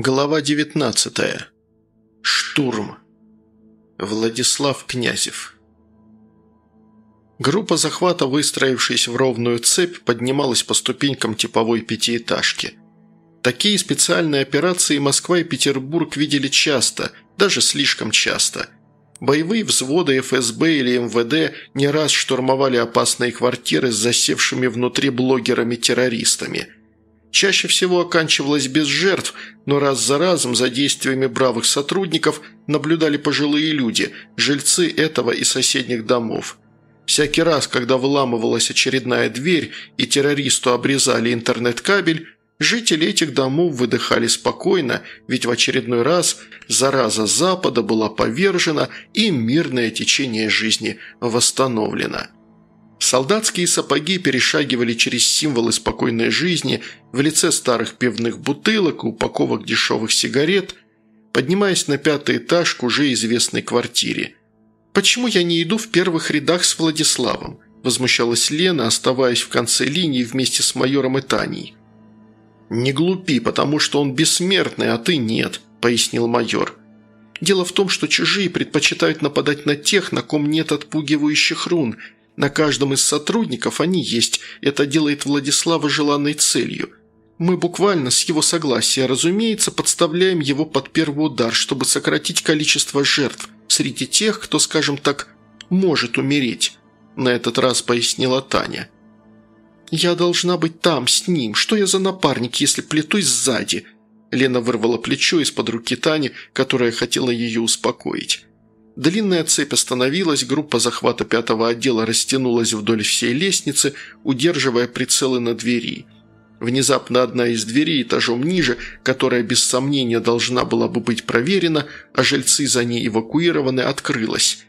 Глава 19. Штурм. Владислав Князев. Группа захвата, выстроившись в ровную цепь, поднималась по ступенькам типовой пятиэтажки. Такие специальные операции Москва и Петербург видели часто, даже слишком часто. Боевые взводы ФСБ или МВД не раз штурмовали опасные квартиры с засевшими внутри блогерами-террористами – Чаще всего оканчивалось без жертв, но раз за разом за действиями бравых сотрудников наблюдали пожилые люди, жильцы этого и соседних домов. Всякий раз, когда выламывалась очередная дверь и террористу обрезали интернет-кабель, жители этих домов выдыхали спокойно, ведь в очередной раз зараза Запада была повержена и мирное течение жизни восстановлено. Солдатские сапоги перешагивали через символы спокойной жизни в лице старых пивных бутылок и упаковок дешевых сигарет, поднимаясь на пятый этаж к уже известной квартире. «Почему я не иду в первых рядах с Владиславом?» – возмущалась Лена, оставаясь в конце линии вместе с майором и Таней. «Не глупи, потому что он бессмертный, а ты нет», – пояснил майор. «Дело в том, что чужие предпочитают нападать на тех, на ком нет отпугивающих рун – на каждом из сотрудников они есть, это делает Владислава желанной целью. Мы буквально с его согласия, разумеется, подставляем его под первый удар, чтобы сократить количество жертв среди тех, кто, скажем так, может умереть», – на этот раз пояснила Таня. «Я должна быть там, с ним. Что я за напарник, если плетусь сзади?» Лена вырвала плечо из-под руки Тани, которая хотела ее успокоить. Длинная цепь остановилась, группа захвата пятого отдела растянулась вдоль всей лестницы, удерживая прицелы на двери. Внезапно одна из дверей этажом ниже, которая без сомнения должна была бы быть проверена, а жильцы за ней эвакуированы, открылась.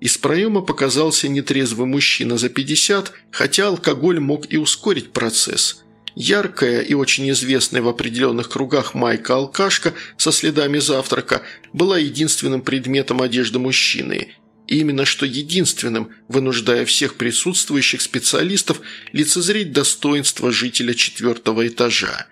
Из проема показался нетрезвый мужчина за 50, хотя алкоголь мог и ускорить процесс – Яркая и очень известная в определенных кругах майка-алкашка со следами завтрака была единственным предметом одежды мужчины. И именно что единственным, вынуждая всех присутствующих специалистов лицезреть достоинство жителя четвертого этажа.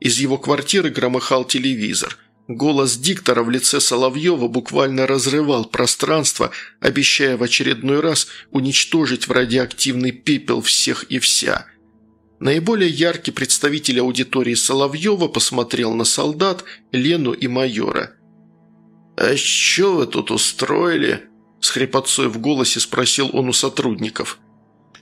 Из его квартиры громыхал телевизор. Голос диктора в лице Соловьева буквально разрывал пространство, обещая в очередной раз уничтожить в радиоактивный пепел всех и вся – Наиболее яркий представитель аудитории Соловьева посмотрел на солдат, Лену и майора. «А что вы тут устроили?» – с хрипотцой в голосе спросил он у сотрудников.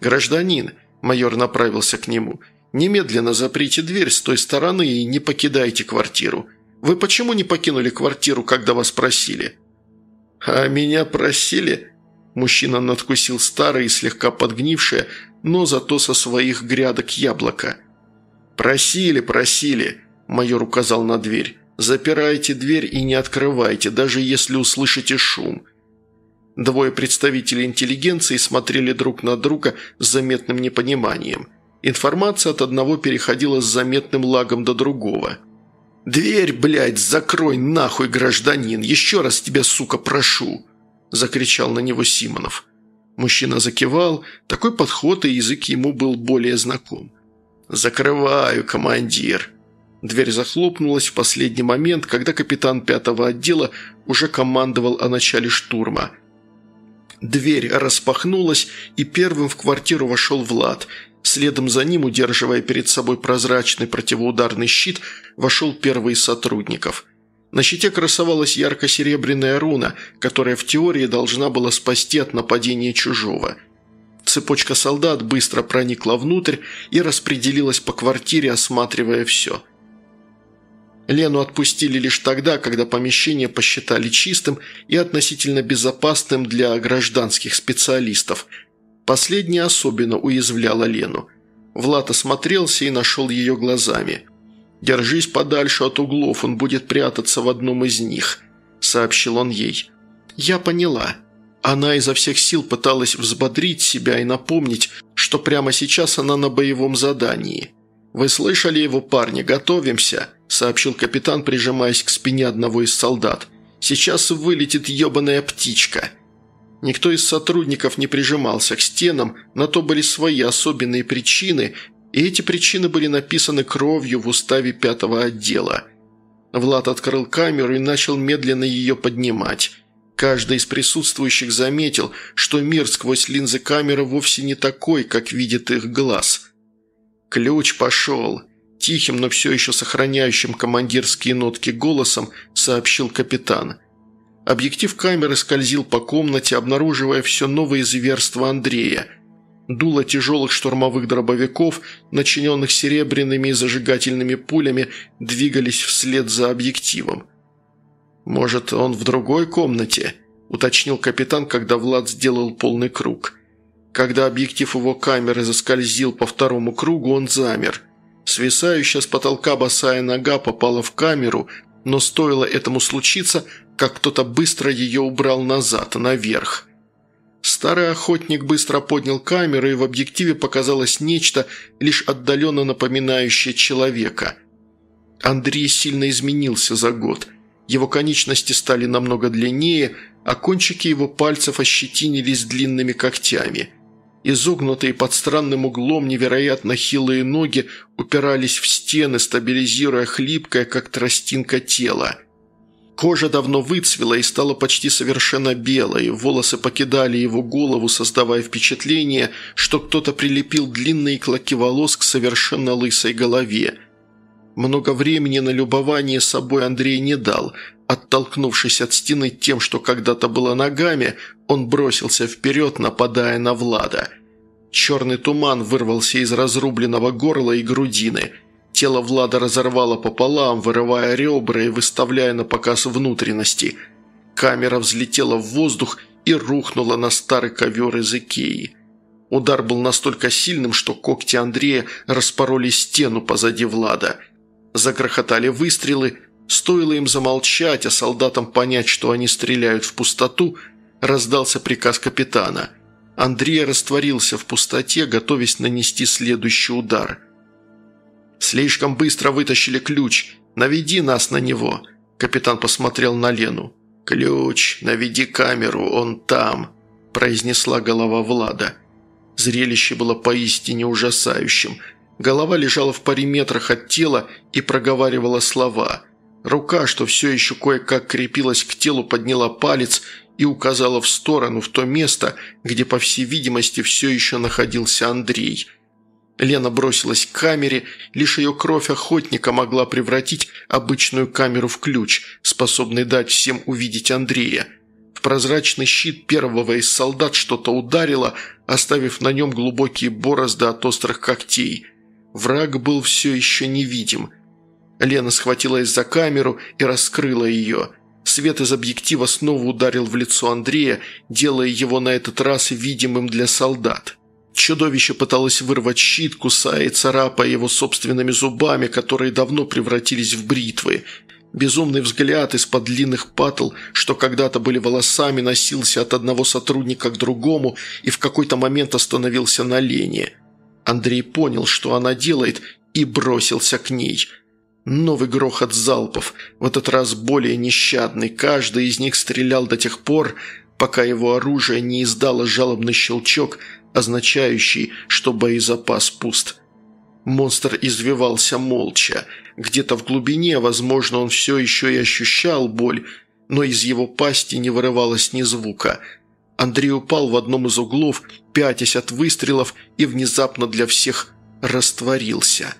«Гражданин», – майор направился к нему, – «немедленно заприте дверь с той стороны и не покидайте квартиру. Вы почему не покинули квартиру, когда вас просили?» «А меня просили?» Мужчина надкусил старое и слегка подгнившее, но зато со своих грядок яблоко. «Просили, просили», – майор указал на дверь. «Запирайте дверь и не открывайте, даже если услышите шум». Двое представителей интеллигенции смотрели друг на друга с заметным непониманием. Информация от одного переходила с заметным лагом до другого. «Дверь, блядь, закрой нахуй, гражданин! Еще раз тебя, сука, прошу!» – закричал на него Симонов. Мужчина закивал, такой подход и язык ему был более знаком. «Закрываю, командир!» Дверь захлопнулась в последний момент, когда капитан пятого отдела уже командовал о начале штурма. Дверь распахнулась, и первым в квартиру вошел Влад. Следом за ним, удерживая перед собой прозрачный противоударный щит, вошел первый из сотрудников – на щите красовалась ярко-серебряная руна, которая в теории должна была спасти от нападения чужого. Цепочка солдат быстро проникла внутрь и распределилась по квартире, осматривая все. Лену отпустили лишь тогда, когда помещение посчитали чистым и относительно безопасным для гражданских специалистов. Последнее особенно уязвляло Лену. Влад осмотрелся и нашел ее глазами – «Держись подальше от углов, он будет прятаться в одном из них», – сообщил он ей. «Я поняла». Она изо всех сил пыталась взбодрить себя и напомнить, что прямо сейчас она на боевом задании. «Вы слышали его, парни? Готовимся», – сообщил капитан, прижимаясь к спине одного из солдат. «Сейчас вылетит ебаная птичка». Никто из сотрудников не прижимался к стенам, на то были свои особенные причины, и эти причины были написаны кровью в уставе пятого отдела. Влад открыл камеру и начал медленно ее поднимать. Каждый из присутствующих заметил, что мир сквозь линзы камеры вовсе не такой, как видит их глаз. «Ключ пошел», – тихим, но все еще сохраняющим командирские нотки голосом сообщил капитан. Объектив камеры скользил по комнате, обнаруживая все новые зверства Андрея – Дуло тяжелых штурмовых дробовиков, начиненных серебряными и зажигательными пулями, двигались вслед за объективом. «Может, он в другой комнате?» – уточнил капитан, когда Влад сделал полный круг. Когда объектив его камеры заскользил по второму кругу, он замер. Свисающая с потолка босая нога попала в камеру, но стоило этому случиться, как кто-то быстро ее убрал назад, наверх. Старый охотник быстро поднял камеру, и в объективе показалось нечто, лишь отдаленно напоминающее человека. Андрей сильно изменился за год. Его конечности стали намного длиннее, а кончики его пальцев ощетинились длинными когтями. Изогнутые под странным углом невероятно хилые ноги упирались в стены, стабилизируя хлипкое, как тростинка, тело. Кожа давно выцвела и стала почти совершенно белой, волосы покидали его голову, создавая впечатление, что кто-то прилепил длинные клоки волос к совершенно лысой голове. Много времени на любование собой Андрей не дал. Оттолкнувшись от стены тем, что когда-то было ногами, он бросился вперед, нападая на Влада. Черный туман вырвался из разрубленного горла и грудины – Тело Влада разорвало пополам, вырывая ребра и выставляя на показ внутренности. Камера взлетела в воздух и рухнула на старый ковер из Икеи. Удар был настолько сильным, что когти Андрея распороли стену позади Влада. Загрохотали выстрелы. Стоило им замолчать, а солдатам понять, что они стреляют в пустоту, раздался приказ капитана. Андрей растворился в пустоте, готовясь нанести следующий удар – «Слишком быстро вытащили ключ. Наведи нас на него». Капитан посмотрел на Лену. «Ключ, наведи камеру, он там», – произнесла голова Влада. Зрелище было поистине ужасающим. Голова лежала в паре метрах от тела и проговаривала слова. Рука, что все еще кое-как крепилась к телу, подняла палец и указала в сторону, в то место, где, по всей видимости, все еще находился Андрей – Лена бросилась к камере, лишь ее кровь охотника могла превратить обычную камеру в ключ, способный дать всем увидеть Андрея. В прозрачный щит первого из солдат что-то ударило, оставив на нем глубокие борозды от острых когтей. Враг был все еще невидим. Лена схватилась за камеру и раскрыла ее. Свет из объектива снова ударил в лицо Андрея, делая его на этот раз видимым для солдат. Чудовище пыталось вырвать щит, кусая и царапая его собственными зубами, которые давно превратились в бритвы. Безумный взгляд из-под длинных патл, что когда-то были волосами, носился от одного сотрудника к другому и в какой-то момент остановился на Лене. Андрей понял, что она делает, и бросился к ней. Новый грохот залпов, в этот раз более нещадный, каждый из них стрелял до тех пор, пока его оружие не издало жалобный щелчок – означающий, что боезапас пуст. Монстр извивался молча. Где-то в глубине, возможно, он все еще и ощущал боль, но из его пасти не вырывалось ни звука. Андрей упал в одном из углов, пятясь от выстрелов, и внезапно для всех растворился.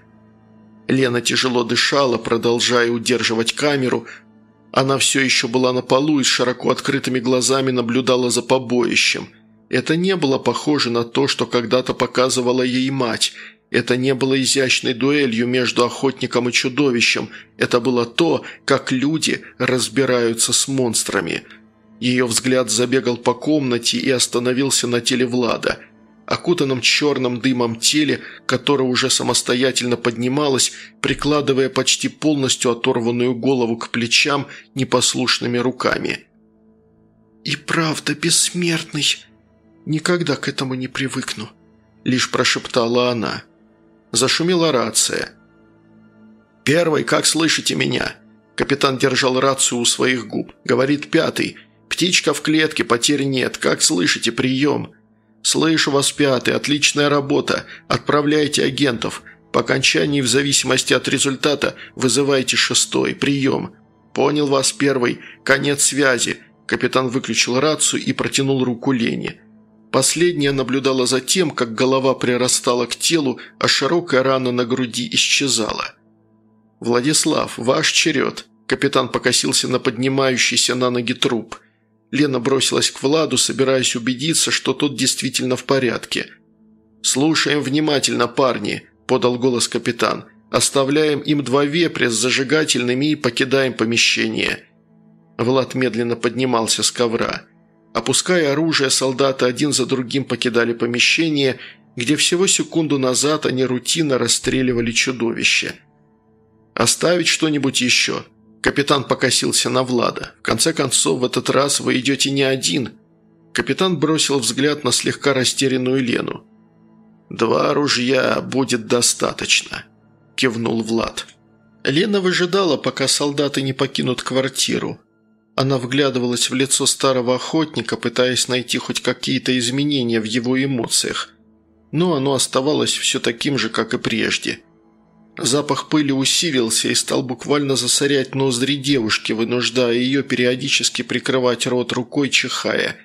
Лена тяжело дышала, продолжая удерживать камеру. Она все еще была на полу и с широко открытыми глазами наблюдала за побоищем – это не было похоже на то, что когда-то показывала ей мать. Это не было изящной дуэлью между охотником и чудовищем. Это было то, как люди разбираются с монстрами. Ее взгляд забегал по комнате и остановился на теле Влада. Окутанном черным дымом теле, которое уже самостоятельно поднималось, прикладывая почти полностью оторванную голову к плечам непослушными руками. «И правда бессмертный», «Никогда к этому не привыкну», – лишь прошептала она. Зашумела рация. «Первый, как слышите меня?» Капитан держал рацию у своих губ. Говорит пятый. «Птичка в клетке, потерь нет. Как слышите, прием?» «Слышу вас, пятый. Отличная работа. Отправляйте агентов. По окончании, в зависимости от результата, вызывайте шестой. Прием. Понял вас первый. Конец связи. Капитан выключил рацию и протянул руку Лене. Последняя наблюдала за тем, как голова прирастала к телу, а широкая рана на груди исчезала. «Владислав, ваш черед», Капитан покосился на поднимающийся на ноги труп. Лена бросилась к Владу, собираясь убедиться, что тот действительно в порядке. «Слушаем внимательно, парни», – подал голос капитан. «Оставляем им два вепря с зажигательными и покидаем помещение». Влад медленно поднимался с ковра. Опуская оружие, солдаты один за другим покидали помещение, где всего секунду назад они рутинно расстреливали чудовище. «Оставить что-нибудь еще?» Капитан покосился на Влада. «В конце концов, в этот раз вы идете не один». Капитан бросил взгляд на слегка растерянную Лену. «Два ружья будет достаточно», – кивнул Влад. Лена выжидала, пока солдаты не покинут квартиру. Она вглядывалась в лицо старого охотника, пытаясь найти хоть какие-то изменения в его эмоциях. Но оно оставалось все таким же, как и прежде – Запах пыли усилился и стал буквально засорять ноздри девушки, вынуждая ее периодически прикрывать рот рукой, чихая.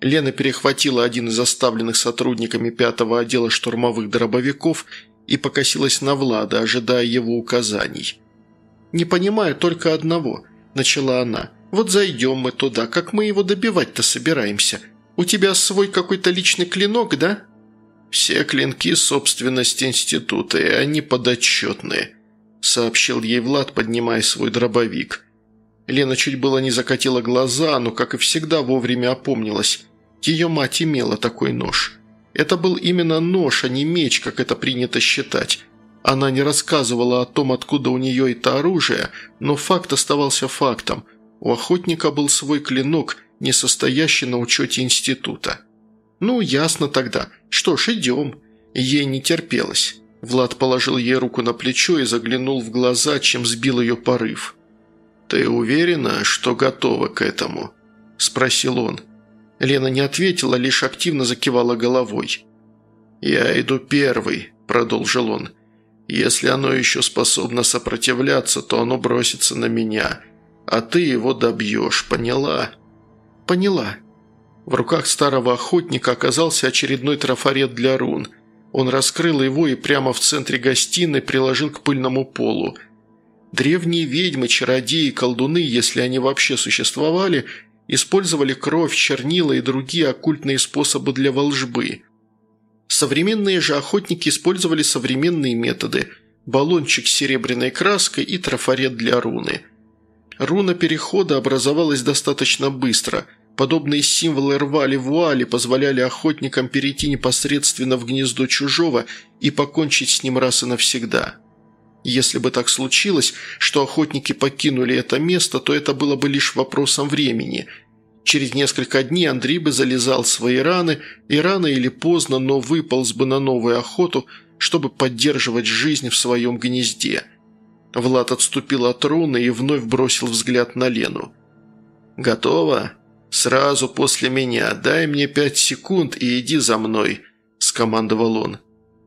Лена перехватила один из оставленных сотрудниками пятого отдела штурмовых дробовиков и покосилась на Влада, ожидая его указаний. «Не понимаю только одного», – начала она. «Вот зайдем мы туда, как мы его добивать-то собираемся? У тебя свой какой-то личный клинок, да?» «Все клинки – собственность института, и они подотчетные», – сообщил ей Влад, поднимая свой дробовик. Лена чуть было не закатила глаза, но, как и всегда, вовремя опомнилась. Ее мать имела такой нож. Это был именно нож, а не меч, как это принято считать. Она не рассказывала о том, откуда у нее это оружие, но факт оставался фактом. У охотника был свой клинок, не состоящий на учете института. «Ну, ясно тогда. Что ж, идем». Ей не терпелось. Влад положил ей руку на плечо и заглянул в глаза, чем сбил ее порыв. «Ты уверена, что готова к этому?» – спросил он. Лена не ответила, лишь активно закивала головой. «Я иду первый», – продолжил он. «Если оно еще способно сопротивляться, то оно бросится на меня, а ты его добьешь, поняла?» «Поняла», в руках старого охотника оказался очередной трафарет для рун. Он раскрыл его и прямо в центре гостиной приложил к пыльному полу. Древние ведьмы, чародеи, колдуны, если они вообще существовали, использовали кровь, чернила и другие оккультные способы для волжбы. Современные же охотники использовали современные методы – баллончик с серебряной краской и трафарет для руны. Руна перехода образовалась достаточно быстро – Подобные символы рвали вуали, позволяли охотникам перейти непосредственно в гнездо чужого и покончить с ним раз и навсегда. Если бы так случилось, что охотники покинули это место, то это было бы лишь вопросом времени. Через несколько дней Андрей бы залезал в свои раны и рано или поздно, но выполз бы на новую охоту, чтобы поддерживать жизнь в своем гнезде. Влад отступил от руны и вновь бросил взгляд на Лену. «Готово?» «Сразу после меня. Дай мне пять секунд и иди за мной», – скомандовал он.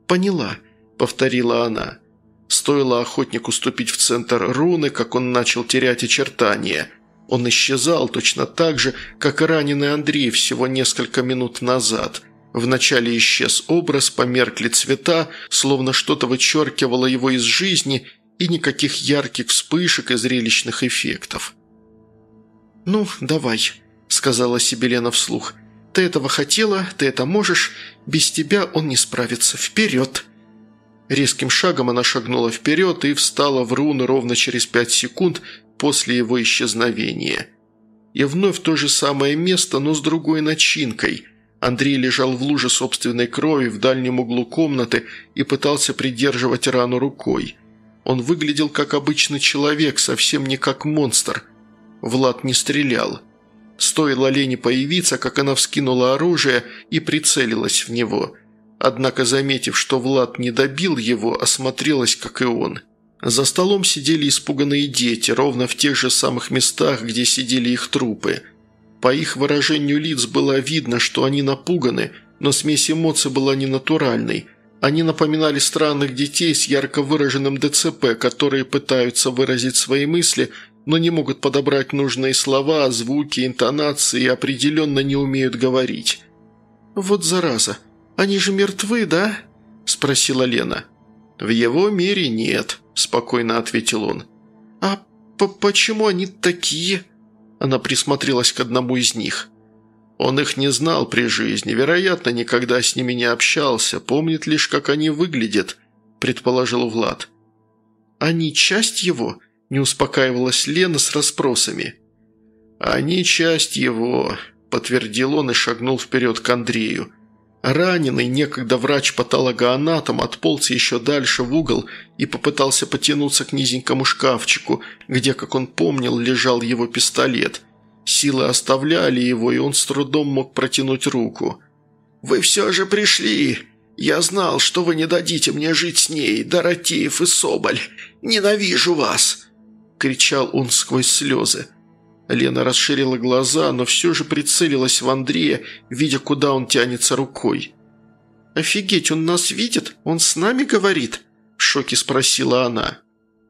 «Поняла», – повторила она. Стоило охотнику ступить в центр руны, как он начал терять очертания. Он исчезал точно так же, как и раненый Андрей всего несколько минут назад. Вначале исчез образ, померкли цвета, словно что-то вычеркивало его из жизни и никаких ярких вспышек и зрелищных эффектов. «Ну, давай», сказала себе Лена вслух. «Ты этого хотела, ты это можешь. Без тебя он не справится. Вперед!» Резким шагом она шагнула вперед и встала в руны ровно через пять секунд после его исчезновения. И вновь то же самое место, но с другой начинкой. Андрей лежал в луже собственной крови в дальнем углу комнаты и пытался придерживать рану рукой. Он выглядел как обычный человек, совсем не как монстр. Влад не стрелял. Стоило Лене появиться, как она вскинула оружие и прицелилась в него. Однако, заметив, что Влад не добил его, осмотрелась, как и он. За столом сидели испуганные дети, ровно в тех же самых местах, где сидели их трупы. По их выражению лиц было видно, что они напуганы, но смесь эмоций была ненатуральной. Они напоминали странных детей с ярко выраженным ДЦП, которые пытаются выразить свои мысли, но не могут подобрать нужные слова, звуки, интонации и определенно не умеют говорить. «Вот зараза, они же мертвы, да?» – спросила Лена. «В его мире нет», – спокойно ответил он. «А почему они такие?» Она присмотрелась к одному из них. Он их не знал при жизни, вероятно, никогда с ними не общался, помнит лишь, как они выглядят», – предположил Влад. «Они часть его?» – не успокаивалась Лена с расспросами. «Они часть его», – подтвердил он и шагнул вперед к Андрею. Раненый, некогда врач-патологоанатом, отполз еще дальше в угол и попытался потянуться к низенькому шкафчику, где, как он помнил, лежал его пистолет – Силы оставляли его, и он с трудом мог протянуть руку. «Вы все же пришли! Я знал, что вы не дадите мне жить с ней, Доротеев и Соболь! Ненавижу вас!» – кричал он сквозь слезы. Лена расширила глаза, но все же прицелилась в Андрея, видя, куда он тянется рукой. «Офигеть, он нас видит? Он с нами говорит?» – в шоке спросила она.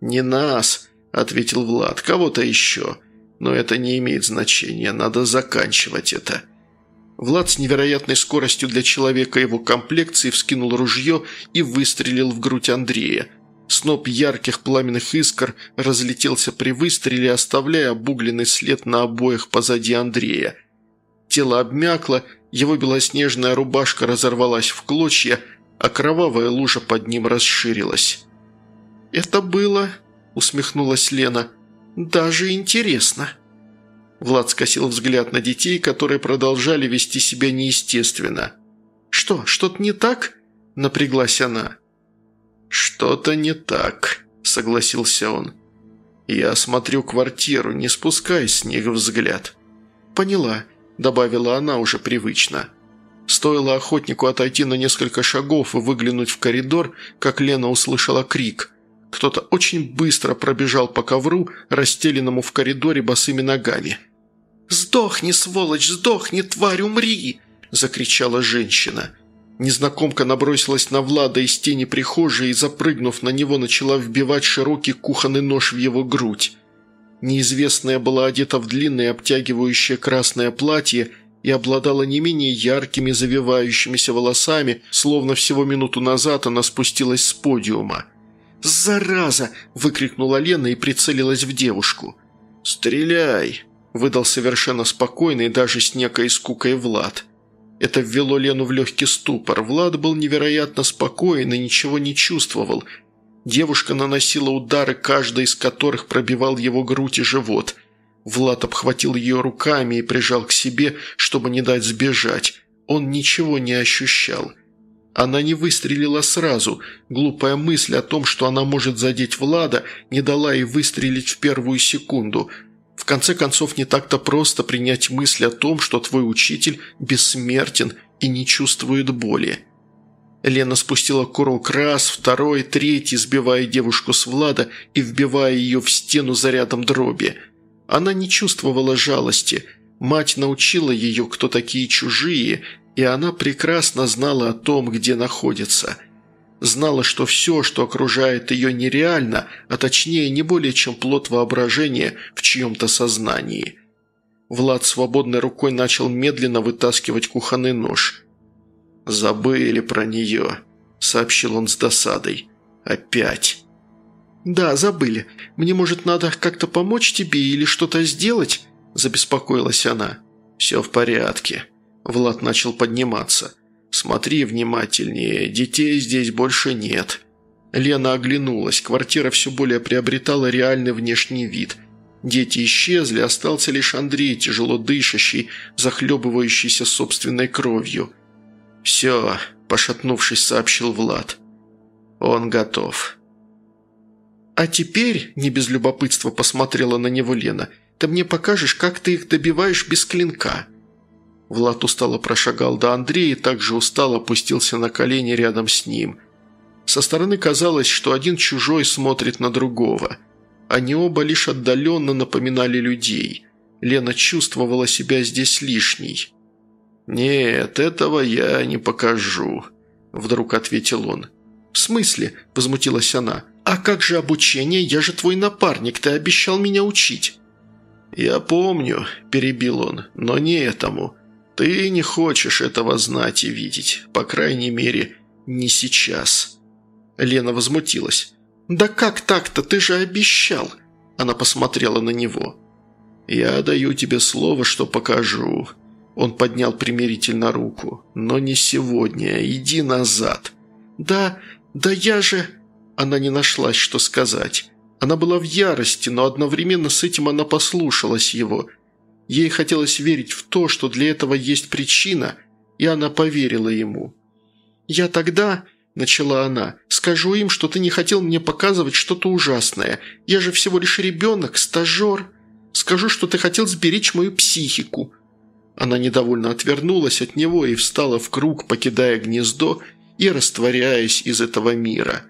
«Не нас», – ответил Влад, – «кого-то еще». Но это не имеет значения, надо заканчивать это. Влад с невероятной скоростью для человека его комплекции вскинул ружье и выстрелил в грудь Андрея. Сноп ярких пламенных искр разлетелся при выстреле, оставляя обугленный след на обоих позади Андрея. Тело обмякло, его белоснежная рубашка разорвалась в клочья, а кровавая лужа под ним расширилась. «Это было...» – усмехнулась Лена – «Даже интересно». Влад скосил взгляд на детей, которые продолжали вести себя неестественно. «Что, что-то не так?» – напряглась она. «Что-то не так», – согласился он. «Я осмотрю квартиру, не спускай с них взгляд». «Поняла», – добавила она уже привычно. Стоило охотнику отойти на несколько шагов и выглянуть в коридор, как Лена услышала крик – кто-то очень быстро пробежал по ковру, расстеленному в коридоре босыми ногами. «Сдохни, сволочь, сдохни, тварь, умри!» – закричала женщина. Незнакомка набросилась на Влада из тени прихожей и, запрыгнув на него, начала вбивать широкий кухонный нож в его грудь. Неизвестная была одета в длинное обтягивающее красное платье и обладала не менее яркими завивающимися волосами, словно всего минуту назад она спустилась с подиума – «Зараза!» – выкрикнула Лена и прицелилась в девушку. «Стреляй!» – выдал совершенно спокойный, даже с некой скукой Влад. Это ввело Лену в легкий ступор. Влад был невероятно спокоен и ничего не чувствовал. Девушка наносила удары, каждый из которых пробивал его грудь и живот. Влад обхватил ее руками и прижал к себе, чтобы не дать сбежать. Он ничего не ощущал. Она не выстрелила сразу. Глупая мысль о том, что она может задеть Влада, не дала ей выстрелить в первую секунду. В конце концов, не так-то просто принять мысль о том, что твой учитель бессмертен и не чувствует боли. Лена спустила курок раз, второй, третий, сбивая девушку с Влада и вбивая ее в стену зарядом дроби. Она не чувствовала жалости. Мать научила ее, кто такие чужие, и она прекрасно знала о том, где находится. Знала, что все, что окружает ее, нереально, а точнее не более чем плод воображения в чьем-то сознании. Влад свободной рукой начал медленно вытаскивать кухонный нож. «Забыли про нее», – сообщил он с досадой. «Опять». «Да, забыли. Мне, может, надо как-то помочь тебе или что-то сделать?» – забеспокоилась она. «Все в порядке», Влад начал подниматься. «Смотри внимательнее, детей здесь больше нет». Лена оглянулась, квартира все более приобретала реальный внешний вид. Дети исчезли, остался лишь Андрей, тяжело дышащий, захлебывающийся собственной кровью. «Все», – пошатнувшись, сообщил Влад. «Он готов». «А теперь», – не без любопытства посмотрела на него Лена, – «ты мне покажешь, как ты их добиваешь без клинка». Влад устало прошагал до Андрея и также устало опустился на колени рядом с ним. Со стороны казалось, что один чужой смотрит на другого. Они оба лишь отдаленно напоминали людей. Лена чувствовала себя здесь лишней. «Нет, этого я не покажу», – вдруг ответил он. «В смысле?» – возмутилась она. «А как же обучение? Я же твой напарник, ты обещал меня учить». «Я помню», – перебил он, – «но не этому. Ты не хочешь этого знать и видеть. По крайней мере, не сейчас». Лена возмутилась. «Да как так-то? Ты же обещал!» Она посмотрела на него. «Я даю тебе слово, что покажу». Он поднял примирительно руку. «Но не сегодня. Иди назад». «Да, да я же...» Она не нашлась, что сказать. Она была в ярости, но одновременно с этим она послушалась его. Ей хотелось верить в то, что для этого есть причина, и она поверила ему. «Я тогда...» – начала она. «Скажу им, что ты не хотел мне показывать что-то ужасное. Я же всего лишь ребенок, стажер. Скажу, что ты хотел сберечь мою психику». Она недовольно отвернулась от него и встала в круг, покидая гнездо и растворяясь из этого мира.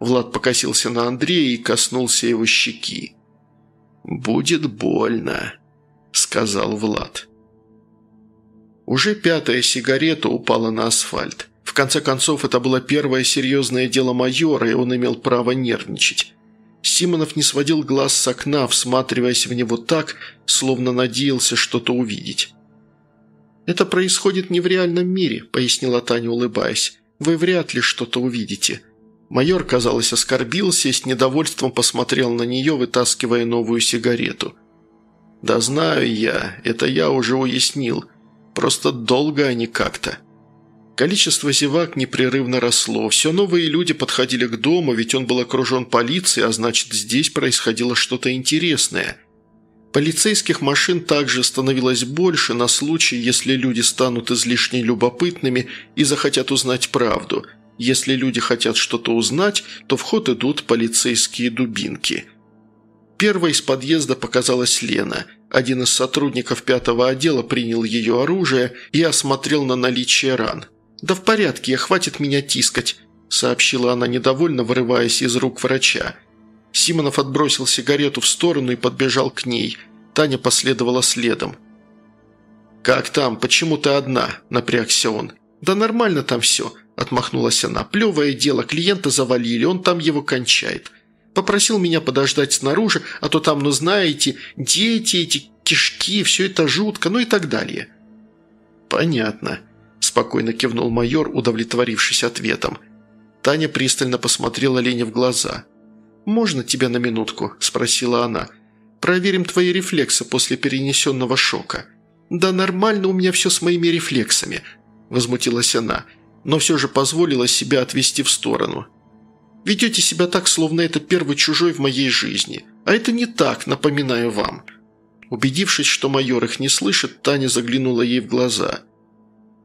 Влад покосился на Андрея и коснулся его щеки. «Будет больно», — сказал Влад. Уже пятая сигарета упала на асфальт. В конце концов, это было первое серьезное дело майора, и он имел право нервничать. Симонов не сводил глаз с окна, всматриваясь в него так, словно надеялся что-то увидеть. «Это происходит не в реальном мире», – пояснила Таня, улыбаясь. «Вы вряд ли что-то увидите». Майор, казалось, оскорбился и с недовольством посмотрел на нее, вытаскивая новую сигарету. «Да знаю я, это я уже уяснил. Просто долго они как-то». Количество зевак непрерывно росло. Все новые люди подходили к дому, ведь он был окружен полицией, а значит, здесь происходило что-то интересное. Полицейских машин также становилось больше на случай, если люди станут излишне любопытными и захотят узнать правду – если люди хотят что-то узнать, то в ход идут полицейские дубинки. Первой из подъезда показалась Лена. Один из сотрудников пятого отдела принял ее оружие и осмотрел на наличие ран. «Да в порядке, хватит меня тискать», – сообщила она недовольно, вырываясь из рук врача. Симонов отбросил сигарету в сторону и подбежал к ней. Таня последовала следом. «Как там? Почему ты одна?» – напрягся он. «Да нормально там все. – отмахнулась она. «Плевое дело, клиента завалили, он там его кончает. Попросил меня подождать снаружи, а то там, ну знаете, дети эти, кишки, все это жутко, ну и так далее». «Понятно», – спокойно кивнул майор, удовлетворившись ответом. Таня пристально посмотрела Лене в глаза. «Можно тебя на минутку?» – спросила она. «Проверим твои рефлексы после перенесенного шока». «Да нормально у меня все с моими рефлексами», – возмутилась она но все же позволила себя отвести в сторону. «Ведете себя так, словно это первый чужой в моей жизни. А это не так, напоминаю вам». Убедившись, что майор их не слышит, Таня заглянула ей в глаза.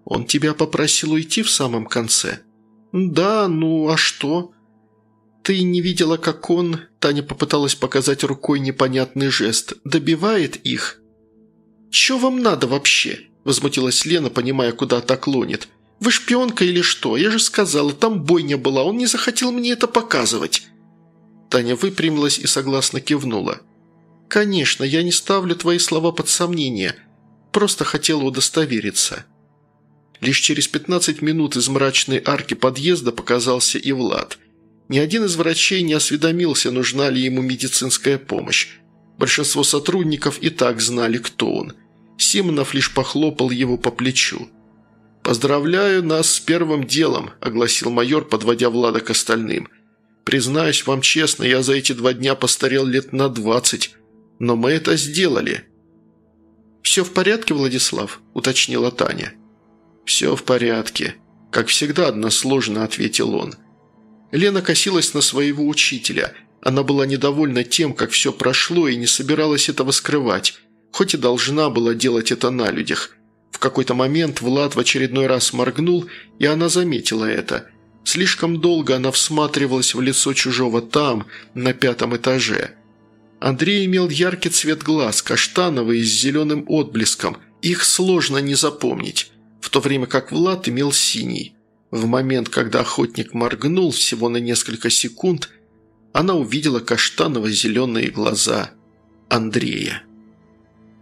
«Он тебя попросил уйти в самом конце?» «Да, ну а что?» «Ты не видела, как он...» Таня попыталась показать рукой непонятный жест. «Добивает их?» «Чё вам надо вообще?» Возмутилась Лена, понимая, куда так клонит. Вы шпионка или что? Я же сказала, там бойня была, он не захотел мне это показывать». Таня выпрямилась и согласно кивнула. «Конечно, я не ставлю твои слова под сомнение. Просто хотела удостовериться». Лишь через 15 минут из мрачной арки подъезда показался и Влад. Ни один из врачей не осведомился, нужна ли ему медицинская помощь. Большинство сотрудников и так знали, кто он. Симонов лишь похлопал его по плечу. «Поздравляю нас с первым делом», – огласил майор, подводя Влада к остальным. «Признаюсь вам честно, я за эти два дня постарел лет на двадцать, но мы это сделали». «Все в порядке, Владислав?» – уточнила Таня. «Все в порядке», – как всегда односложно ответил он. Лена косилась на своего учителя. Она была недовольна тем, как все прошло, и не собиралась этого скрывать, хоть и должна была делать это на людях – в какой-то момент Влад в очередной раз моргнул, и она заметила это. Слишком долго она всматривалась в лицо чужого там, на пятом этаже. Андрей имел яркий цвет глаз, каштановый с зеленым отблеском. Их сложно не запомнить, в то время как Влад имел синий. В момент, когда охотник моргнул всего на несколько секунд, она увидела каштаново-зеленые глаза Андрея.